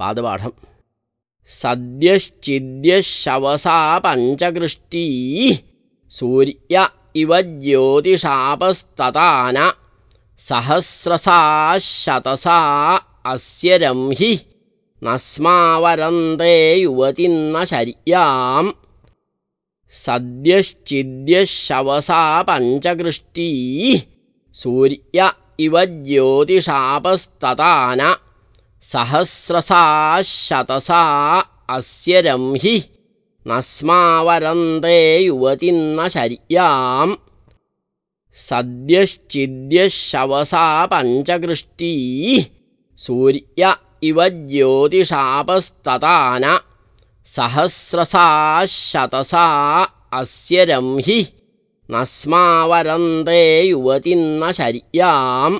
पादपाठं सद्यश्चिद्यः शवसा पञ्चकृष्टी सूर्य इव ज्योतिषापस्ततान सहस्रसा शतसा अस्य रंहि न स्मावरन्ते युवतिन्न शर्याम्। सद्यश्चिद्यः शवसा पञ्चकृष्टी सूर्य इव ज्योतिषापस्ततान सहस्रसा शतसा अस्य रंहि न स्मावरन्ते युवतिन्न शर्याम्। सद्यश्चिद्यः शवसा पञ्चकृष्टी सूर्य इव ज्योतिषापस्ततान सहस्रसा शतसा अस्य रंहि न स्मावरन्ते युवतिन्न शर्याम्